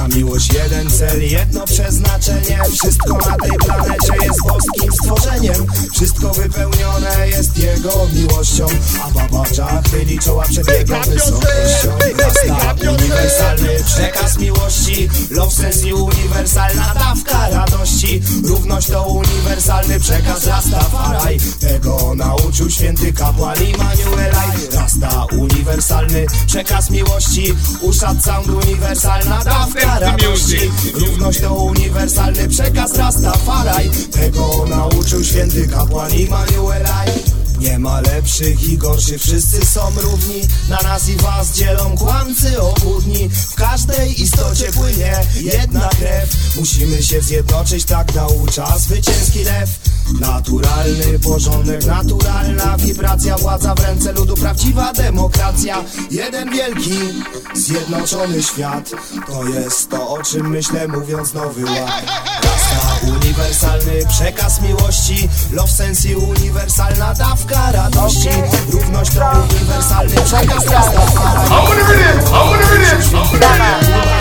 Na miłość jeden cel, jedno przeznaczenie. Wszystko na tej planecie jest boskim stworzeniem. Wszystko wypełnione jest jego miłością. A baba Jack chyli czoła przed jego wysokością. Rasta uniwersalny przekaz miłości. Love sense i uniwersalna dawka radości. Równość to uniwersalny przekaz Rastafari Tego nauczył święty kapłan Immanuelaj. Rasta uniwersalny przekaz miłości Uszat sound uniwersalna dawka radości. Równość to uniwersalny przekaz Rastafari Tego nauczył święty kapłan Immanuelaj nie ma lepszych i gorszych, wszyscy są równi. Na nas i was dzielą kłamcy istocie płynie jedna krew? Musimy się zjednoczyć, tak naucza zwycięski lew. Naturalny porządek, naturalna wibracja Władza w ręce ludu, prawdziwa demokracja. Jeden wielki, zjednoczony świat. To jest to, o czym myślę, mówiąc nowy ład. Rasta, uniwersalny przekaz miłości. Love sense i uniwersalna dawka radości. Równość to uniwersalny przekaz Rastafari